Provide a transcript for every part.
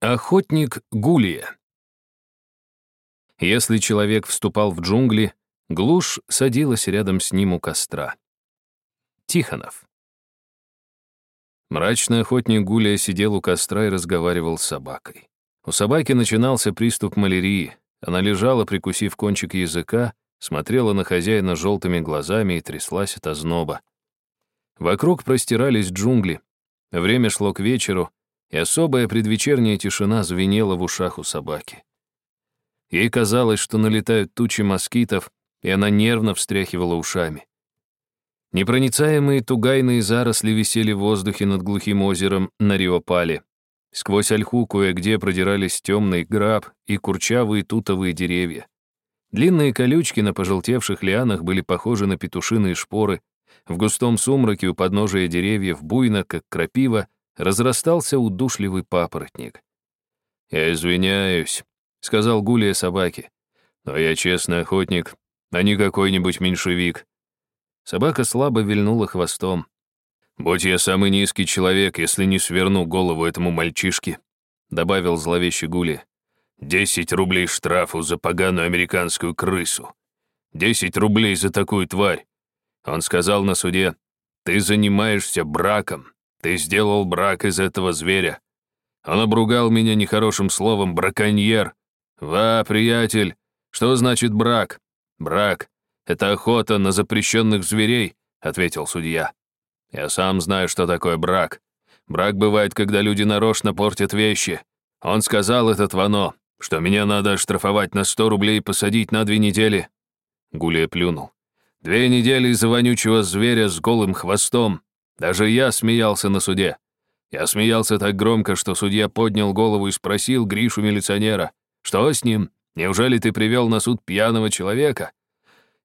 Охотник Гулия. Если человек вступал в джунгли, глушь садилась рядом с ним у костра. Тихонов. Мрачный охотник Гулия сидел у костра и разговаривал с собакой. У собаки начинался приступ малярии. Она лежала, прикусив кончик языка, смотрела на хозяина желтыми глазами и тряслась от озноба. Вокруг простирались джунгли. Время шло к вечеру, и особая предвечерняя тишина звенела в ушах у собаки. Ей казалось, что налетают тучи москитов, и она нервно встряхивала ушами. Непроницаемые тугайные заросли висели в воздухе над глухим озером на Риопале. Сквозь ольху кое-где продирались темный граб и курчавые тутовые деревья. Длинные колючки на пожелтевших лианах были похожи на петушиные шпоры. В густом сумраке у подножия деревьев буйно, как крапива, разрастался удушливый папоротник. «Я извиняюсь», — сказал Гулия собаке, «но я честный охотник, а не какой-нибудь меньшевик». Собака слабо вильнула хвостом. «Будь я самый низкий человек, если не сверну голову этому мальчишке», — добавил зловещий Гулия. «Десять рублей штрафу за поганую американскую крысу. Десять рублей за такую тварь». Он сказал на суде, «Ты занимаешься браком, ты сделал брак из этого зверя. Он обругал меня нехорошим словом «браконьер». Ва, приятель, что значит брак? Брак — это охота на запрещенных зверей, ответил судья. Я сам знаю, что такое брак. Брак бывает, когда люди нарочно портят вещи. Он сказал, этот Вано, что меня надо оштрафовать на сто рублей и посадить на две недели. Гулия плюнул. Две недели из-за вонючего зверя с голым хвостом. Даже я смеялся на суде. Я смеялся так громко, что судья поднял голову и спросил Гришу-милиционера, «Что с ним? Неужели ты привел на суд пьяного человека?»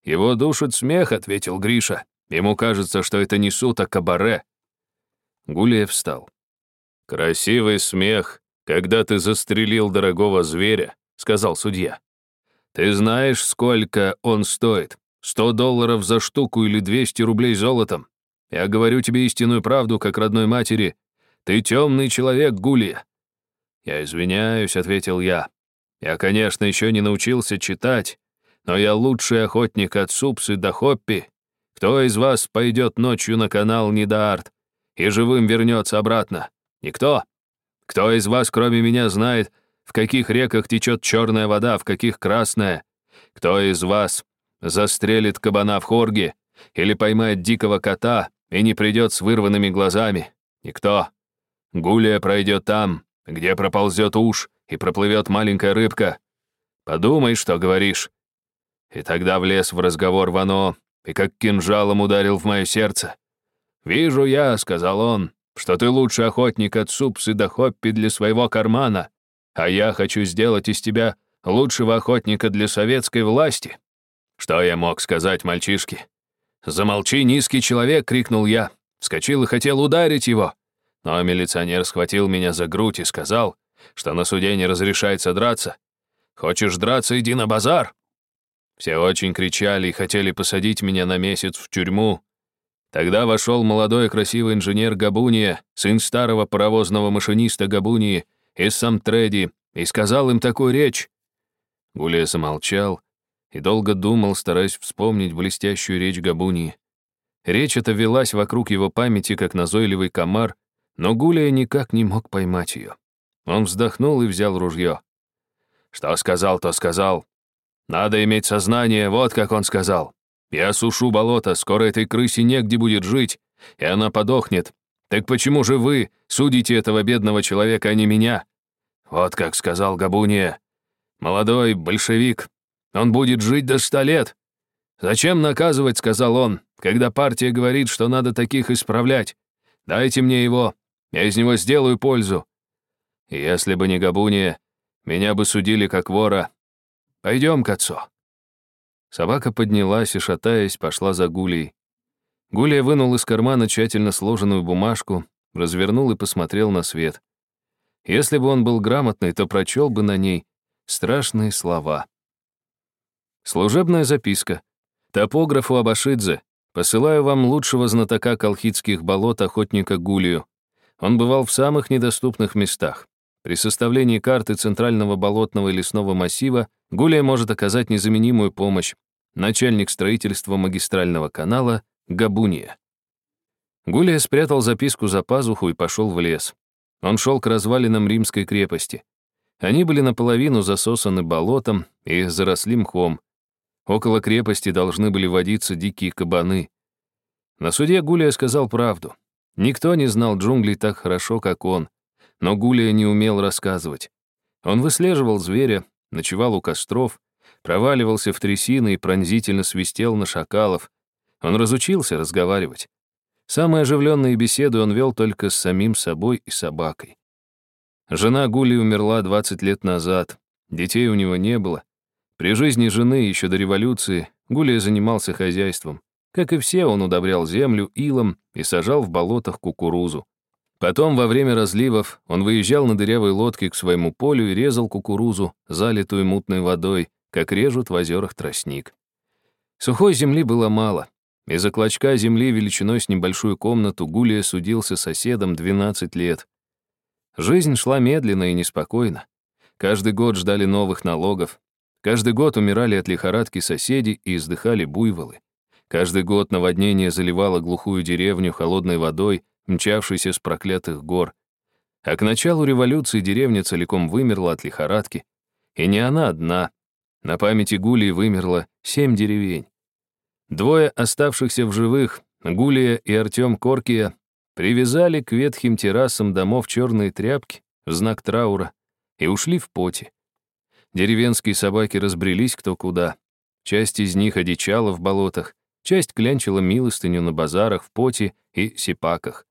«Его душит смех», — ответил Гриша. «Ему кажется, что это не суд, а кабаре». Гулия встал. «Красивый смех, когда ты застрелил дорогого зверя», — сказал судья. «Ты знаешь, сколько он стоит? Сто долларов за штуку или двести рублей золотом? Я говорю тебе истинную правду, как родной матери. Ты темный человек, Гулия». «Я извиняюсь», — ответил я. «Я, конечно, еще не научился читать, но я лучший охотник от Супсы до Хоппи. Кто из вас пойдет ночью на канал Нидаарт и живым вернется обратно? Никто? Кто из вас, кроме меня, знает, в каких реках течет черная вода, в каких красная? Кто из вас застрелит кабана в хорге или поймает дикого кота и не придет с вырванными глазами. Никто. Гулия пройдет там, где проползет уж и проплывет маленькая рыбка. Подумай, что говоришь. И тогда влез в разговор Вано и как кинжалом ударил в мое сердце. «Вижу я», — сказал он, — «что ты лучший охотник от супсы до хоппи для своего кармана, а я хочу сделать из тебя лучшего охотника для советской власти». Что я мог сказать мальчишке? «Замолчи, низкий человек!» — крикнул я. Вскочил и хотел ударить его. Но милиционер схватил меня за грудь и сказал, что на суде не разрешается драться. «Хочешь драться, иди на базар!» Все очень кричали и хотели посадить меня на месяц в тюрьму. Тогда вошел молодой красивый инженер Габуния, сын старого паровозного машиниста Габунии из Самтреди, и сказал им такую речь. Гулия замолчал, и долго думал, стараясь вспомнить блестящую речь Габунии. Речь эта велась вокруг его памяти, как назойливый комар, но Гулия никак не мог поймать ее. Он вздохнул и взял ружье. «Что сказал, то сказал. Надо иметь сознание, вот как он сказал. Я сушу болото, скоро этой крысе негде будет жить, и она подохнет. Так почему же вы судите этого бедного человека, а не меня?» Вот как сказал Габуния. Молодой большевик, он будет жить до ста лет. Зачем наказывать, сказал он, когда партия говорит, что надо таких исправлять. Дайте мне его, я из него сделаю пользу. Если бы не Габуния, меня бы судили как вора. Пойдем к отцу. Собака поднялась и, шатаясь, пошла за Гулей. Гулия вынул из кармана тщательно сложенную бумажку, развернул и посмотрел на свет. Если бы он был грамотный, то прочел бы на ней страшные слова. Служебная записка. Топографу Абашидзе. Посылаю вам лучшего знатока колхидских болот охотника Гулию. Он бывал в самых недоступных местах. При составлении карты Центрального болотного и лесного массива Гулия может оказать незаменимую помощь. Начальник строительства магистрального канала Габуния. Гулия спрятал записку за пазуху и пошел в лес. Он шел к развалинам римской крепости. Они были наполовину засосаны болотом и заросли мхом. Около крепости должны были водиться дикие кабаны. На суде Гулия сказал правду. Никто не знал джунглей так хорошо, как он. Но Гулия не умел рассказывать. Он выслеживал зверя, ночевал у костров, проваливался в трясины и пронзительно свистел на шакалов. Он разучился разговаривать. Самые оживленные беседы он вел только с самим собой и собакой. Жена Гули умерла 20 лет назад, детей у него не было. При жизни жены, еще до революции, Гулия занимался хозяйством. Как и все, он удобрял землю илом и сажал в болотах кукурузу. Потом, во время разливов, он выезжал на дырявой лодке к своему полю и резал кукурузу, залитую мутной водой, как режут в озерах тростник. Сухой земли было мало, из-за клочка земли величиной с небольшую комнату Гулия судился соседом 12 лет. Жизнь шла медленно и неспокойно. Каждый год ждали новых налогов. Каждый год умирали от лихорадки соседи и издыхали буйволы. Каждый год наводнение заливало глухую деревню холодной водой, мчавшейся с проклятых гор. А к началу революции деревня целиком вымерла от лихорадки. И не она одна. На памяти Гулии вымерло семь деревень. Двое оставшихся в живых, Гулия и Артем Коркия, привязали к ветхим террасам домов черные тряпки в знак траура и ушли в поте. Деревенские собаки разбрелись кто куда. Часть из них одичала в болотах, часть клянчила милостыню на базарах в поте и сипаках.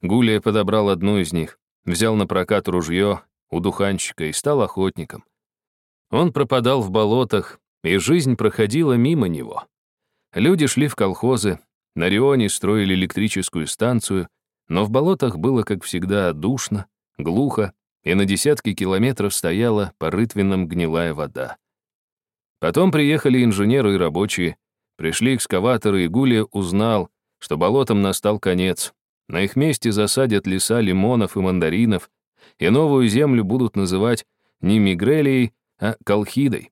Гулия подобрал одну из них, взял на прокат ружье у духанщика и стал охотником. Он пропадал в болотах, и жизнь проходила мимо него. Люди шли в колхозы, на Рионе строили электрическую станцию, но в болотах было, как всегда, душно, глухо, и на десятки километров стояла по рытвинам гнилая вода. Потом приехали инженеры и рабочие, пришли экскаваторы, и Гулия узнал, что болотам настал конец. На их месте засадят леса лимонов и мандаринов, и новую землю будут называть не Мигрелией, а Колхидой.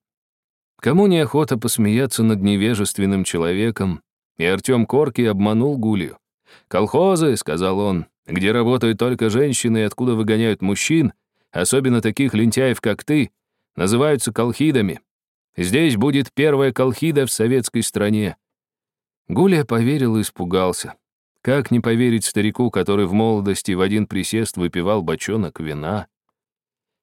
Кому неохота посмеяться над невежественным человеком, и Артем Корки обманул Гулью. «Колхозы», — сказал он, — «где работают только женщины и откуда выгоняют мужчин, особенно таких лентяев, как ты, называются колхидами. Здесь будет первая колхида в советской стране». Гуля поверил и испугался. Как не поверить старику, который в молодости в один присест выпивал бочонок вина?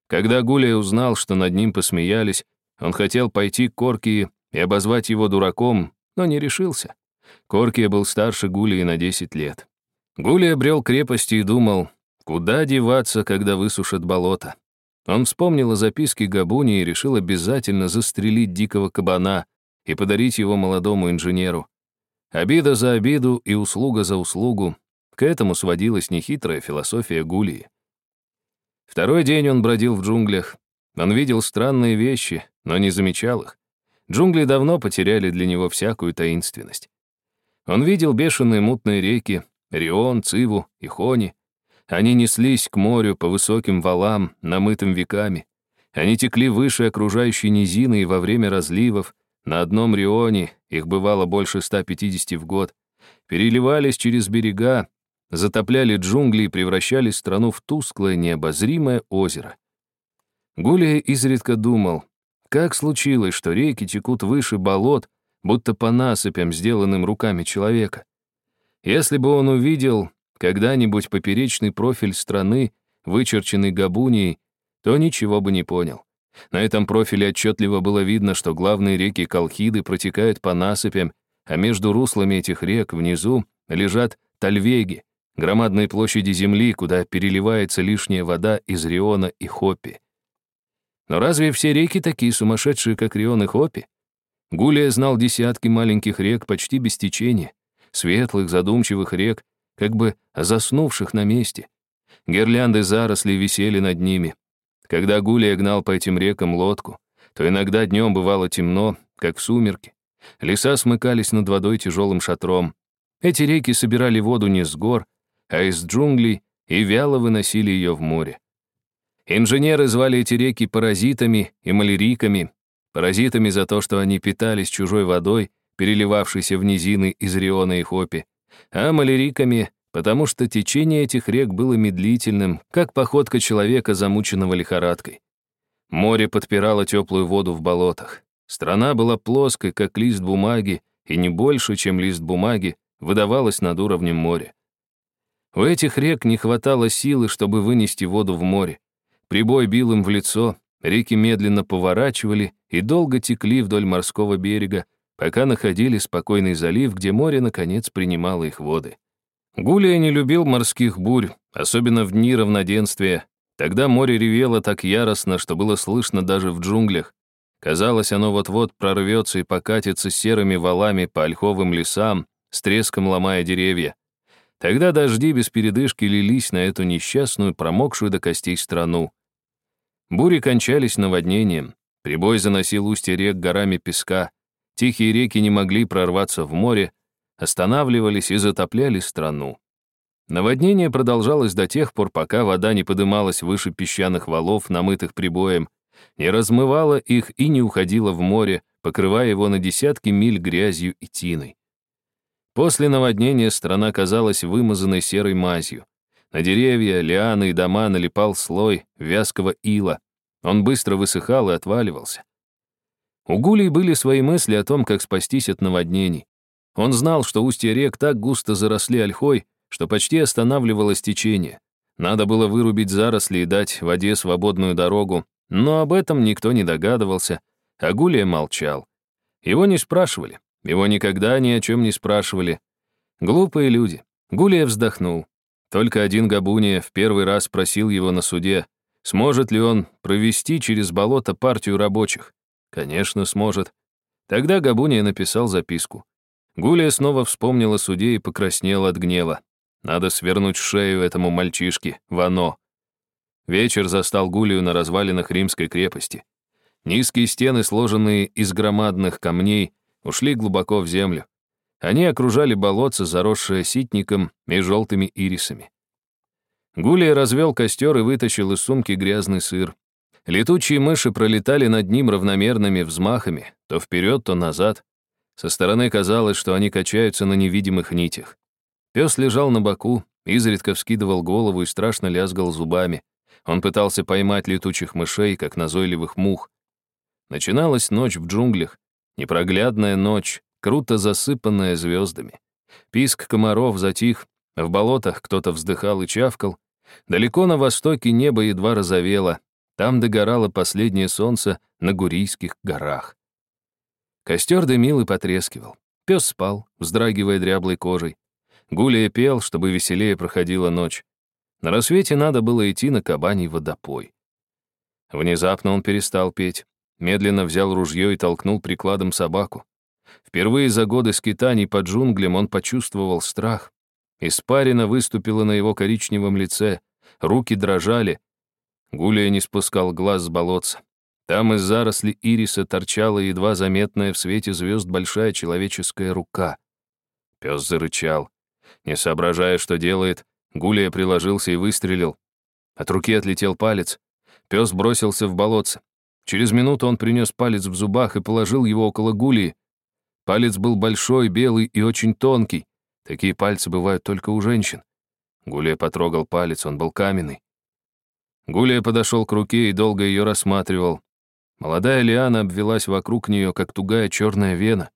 Когда Гуля узнал, что над ним посмеялись, он хотел пойти к Коркии и обозвать его дураком, но не решился. Коркия был старше Гулии на 10 лет. Гулия обрел крепости и думал, куда деваться, когда высушат болото. Он вспомнил о записке Габуни и решил обязательно застрелить дикого кабана и подарить его молодому инженеру. Обида за обиду и услуга за услугу — к этому сводилась нехитрая философия Гулии. Второй день он бродил в джунглях. Он видел странные вещи, но не замечал их. Джунгли давно потеряли для него всякую таинственность. Он видел бешеные мутные реки, Рион, Циву и Хони. Они неслись к морю по высоким валам, намытым веками. Они текли выше окружающей низины и во время разливов, на одном Рионе, их бывало больше 150 в год, переливались через берега, затопляли джунгли и превращали страну в тусклое необозримое озеро. Гулия изредка думал, как случилось, что реки текут выше болот, будто по насыпям, сделанным руками человека? Если бы он увидел когда-нибудь поперечный профиль страны, вычерченный Габунией, то ничего бы не понял. На этом профиле отчетливо было видно, что главные реки Колхиды протекают по насыпям, а между руслами этих рек внизу лежат Тальвеги, громадные площади земли, куда переливается лишняя вода из Риона и Хоппи. Но разве все реки такие сумасшедшие, как Рион и Хопи? Гулия знал десятки маленьких рек почти без течения, светлых, задумчивых рек, как бы заснувших на месте. Гирлянды зарослей висели над ними. Когда Гулия гнал по этим рекам лодку, то иногда днем бывало темно, как в сумерки. Леса смыкались над водой тяжелым шатром. Эти реки собирали воду не с гор, а из джунглей и вяло выносили ее в море. Инженеры звали эти реки паразитами и маляриками, паразитами за то, что они питались чужой водой, переливавшейся в низины из Риона и Хопи, а маляриками, потому что течение этих рек было медлительным, как походка человека, замученного лихорадкой. Море подпирало теплую воду в болотах. Страна была плоской, как лист бумаги, и не больше, чем лист бумаги, выдавалась над уровнем моря. У этих рек не хватало силы, чтобы вынести воду в море. Прибой бил им в лицо, реки медленно поворачивали и долго текли вдоль морского берега, пока находили спокойный залив, где море, наконец, принимало их воды. Гулия не любил морских бурь, особенно в дни равноденствия, Тогда море ревело так яростно, что было слышно даже в джунглях. Казалось, оно вот-вот прорвется и покатится серыми валами по ольховым лесам, с треском ломая деревья. Тогда дожди без передышки лились на эту несчастную, промокшую до костей страну. Бури кончались наводнением, прибой заносил устья рек горами песка, тихие реки не могли прорваться в море, останавливались и затопляли страну. Наводнение продолжалось до тех пор, пока вода не подымалась выше песчаных валов, намытых прибоем, не размывала их и не уходила в море, покрывая его на десятки миль грязью и тиной. После наводнения страна казалась вымазанной серой мазью. На деревья, лианы и дома налипал слой вязкого ила. Он быстро высыхал и отваливался. У Гулей были свои мысли о том, как спастись от наводнений. Он знал, что устья рек так густо заросли ольхой, что почти останавливалось течение. Надо было вырубить заросли и дать воде свободную дорогу, но об этом никто не догадывался, а Гулия молчал. Его не спрашивали, его никогда ни о чем не спрашивали. Глупые люди. Гулия вздохнул. Только один Габуния в первый раз спросил его на суде, сможет ли он провести через болото партию рабочих. Конечно, сможет. Тогда Габуния написал записку. Гулия снова вспомнила о суде и покраснела от гнева. Надо свернуть шею этому мальчишке, Вано. Вечер застал Гулию на развалинах римской крепости. Низкие стены, сложенные из громадных камней, ушли глубоко в землю. Они окружали болотце, заросшее ситником и желтыми ирисами. Гулия развел костер и вытащил из сумки грязный сыр. Летучие мыши пролетали над ним равномерными взмахами, то вперед, то назад. Со стороны казалось, что они качаются на невидимых нитях. Пес лежал на боку, изредка вскидывал голову и страшно лязгал зубами. Он пытался поймать летучих мышей, как назойливых мух. Начиналась ночь в джунглях, непроглядная ночь, круто засыпанная звездами. Писк комаров затих, в болотах кто-то вздыхал и чавкал. Далеко на востоке небо едва розовело, там догорало последнее солнце на Гурийских горах. Костер дымил и потрескивал. Пес спал, вздрагивая дряблой кожей. Гулия пел, чтобы веселее проходила ночь. На рассвете надо было идти на кабаний водопой. Внезапно он перестал петь, медленно взял ружье и толкнул прикладом собаку. Впервые за годы скитаний под джунглям он почувствовал страх. Испарина выступила на его коричневом лице, руки дрожали. Гулия не спускал глаз с болотца. Там из заросли ириса торчала едва заметная в свете звезд большая человеческая рука. Пес зарычал. Не соображая, что делает, Гулия приложился и выстрелил. От руки отлетел палец. Пес бросился в болотце. Через минуту он принес палец в зубах и положил его около Гулии. Палец был большой, белый и очень тонкий. Такие пальцы бывают только у женщин. Гулия потрогал палец, он был каменный. Гулия подошел к руке и долго ее рассматривал. Молодая лиана обвелась вокруг нее, как тугая черная вена.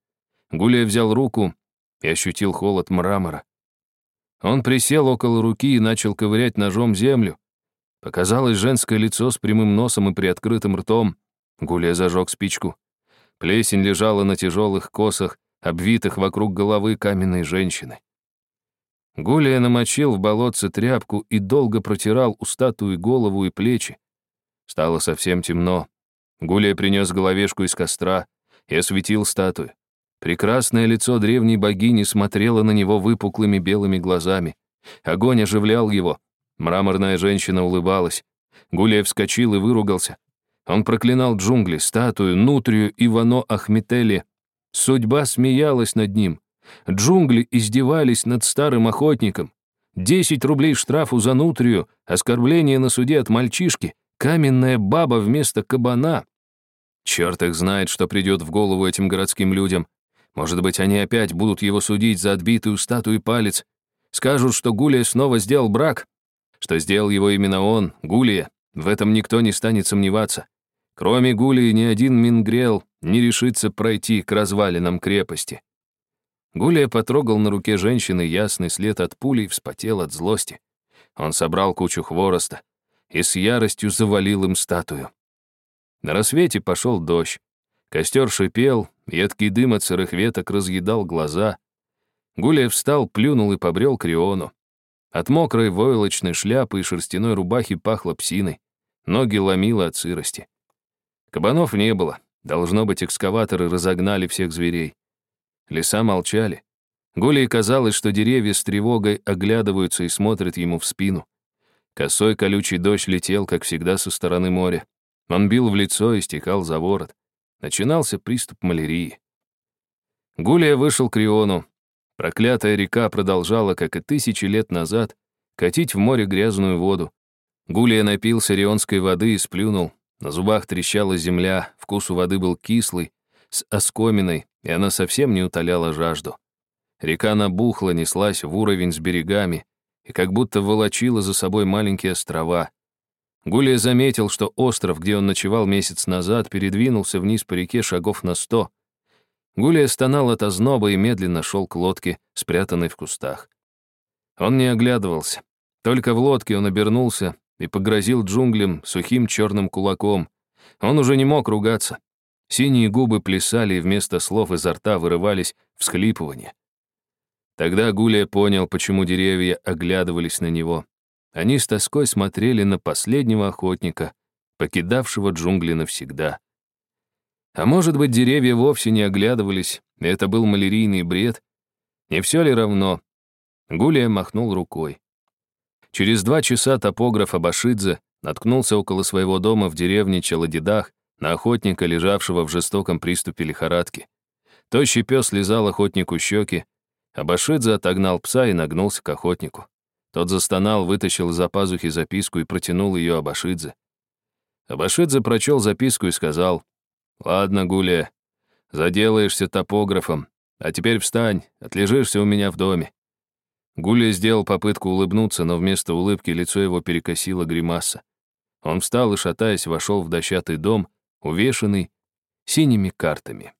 Гулия взял руку и ощутил холод мрамора. Он присел около руки и начал ковырять ножом землю. Показалось женское лицо с прямым носом и приоткрытым ртом. Гулия зажег спичку. Плесень лежала на тяжелых косах, обвитых вокруг головы каменной женщины. Гулия намочил в болотце тряпку и долго протирал устатую голову и плечи. Стало совсем темно. Гулия принес головешку из костра и осветил статую. Прекрасное лицо древней богини смотрело на него выпуклыми белыми глазами. Огонь оживлял его. Мраморная женщина улыбалась. Гулия вскочил и выругался. Он проклинал джунгли, статую, нутрию Ивано Ахметели. Судьба смеялась над ним. Джунгли издевались над старым охотником. Десять рублей штрафу за нутрию, оскорбление на суде от мальчишки. Каменная баба вместо кабана. Черт их знает, что придет в голову этим городским людям. Может быть, они опять будут его судить за отбитую статую палец. Скажут, что Гулия снова сделал брак, что сделал его именно он, Гулия. В этом никто не станет сомневаться. Кроме Гулии, ни один Мингрел не решится пройти к развалинам крепости. Гулия потрогал на руке женщины ясный след от пули и вспотел от злости. Он собрал кучу хвороста и с яростью завалил им статую. На рассвете пошел дождь. Костер шипел, едкий дым от сырых веток разъедал глаза. Гулия встал, плюнул и побрел к Риону. От мокрой войлочной шляпы и шерстяной рубахи пахло псиной. Ноги ломило от сырости. Кабанов не было. Должно быть, экскаваторы разогнали всех зверей. Леса молчали. Гулей казалось, что деревья с тревогой оглядываются и смотрят ему в спину. Косой колючий дождь летел, как всегда, со стороны моря. Он бил в лицо и стекал за ворот. Начинался приступ малярии. Гулия вышел к Риону. Проклятая река продолжала, как и тысячи лет назад, катить в море грязную воду. Гулия напился рионской воды и сплюнул. На зубах трещала земля, вкус у воды был кислый, с оскоминой, и она совсем не утоляла жажду. Река набухла, неслась в уровень с берегами и как будто волочила за собой маленькие острова. Гулия заметил, что остров, где он ночевал месяц назад, передвинулся вниз по реке шагов на сто. Гулия стонал от озноба и медленно шел к лодке, спрятанной в кустах. Он не оглядывался. Только в лодке он обернулся и погрозил джунглям сухим черным кулаком. Он уже не мог ругаться. Синие губы плясали, и вместо слов изо рта вырывались всхлипывания. Тогда Гулия понял, почему деревья оглядывались на него. Они с тоской смотрели на последнего охотника, покидавшего джунгли навсегда. А может быть, деревья вовсе не оглядывались, и это был малярийный бред? Не все ли равно? Гулия махнул рукой. Через два часа топограф Абашидзе наткнулся около своего дома в деревне Челодидах на охотника, лежавшего в жестоком приступе лихорадки. Тощий пес лизал охотнику щеки, Абашидзе отогнал пса и нагнулся к охотнику. Тот застонал, вытащил из-за пазухи записку и протянул ее Абашидзе. Абашидзе прочел записку и сказал, «Ладно, Гулия, заделаешься топографом, а теперь встань, отлежишься у меня в доме. Гуля сделал попытку улыбнуться, но вместо улыбки лицо его перекосило гримаса. Он встал и, шатаясь, вошел в дощатый дом, увешанный синими картами.